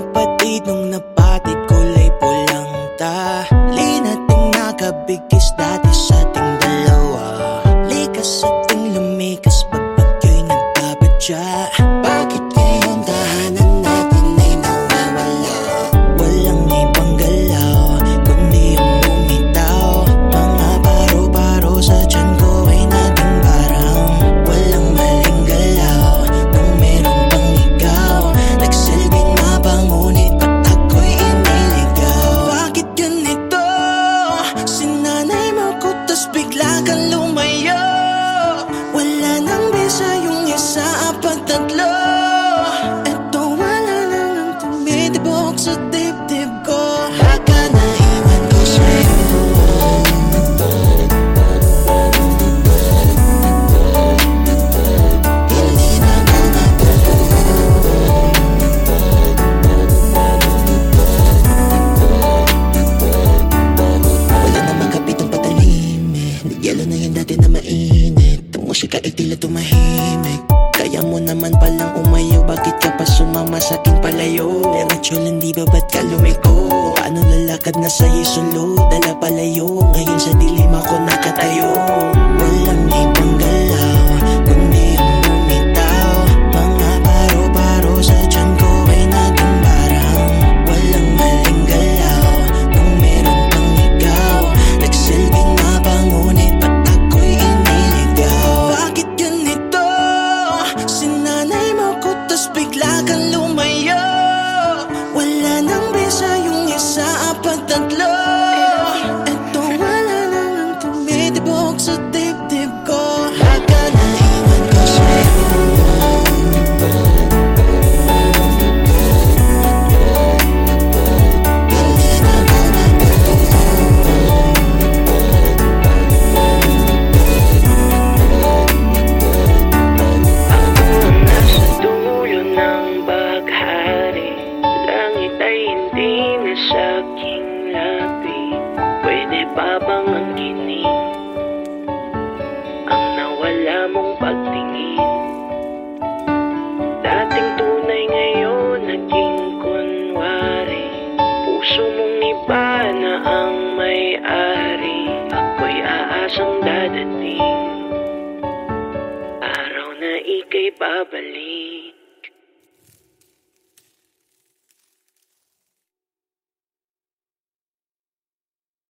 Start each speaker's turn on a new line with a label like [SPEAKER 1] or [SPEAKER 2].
[SPEAKER 1] kapatid nung napag Kasi kahit tila tumahimik. Kaya mo naman palang umayo Bakit ka pa sumama sa akin palayo? Diretso lang di ba ba't ka lumiko? Paano lalakad na sa'yo sulod Dala palayo? Ngayon sa dilim ako nakatayo.
[SPEAKER 2] should may-ari Ako'y aasang dadating. Araw na ika'y babalik.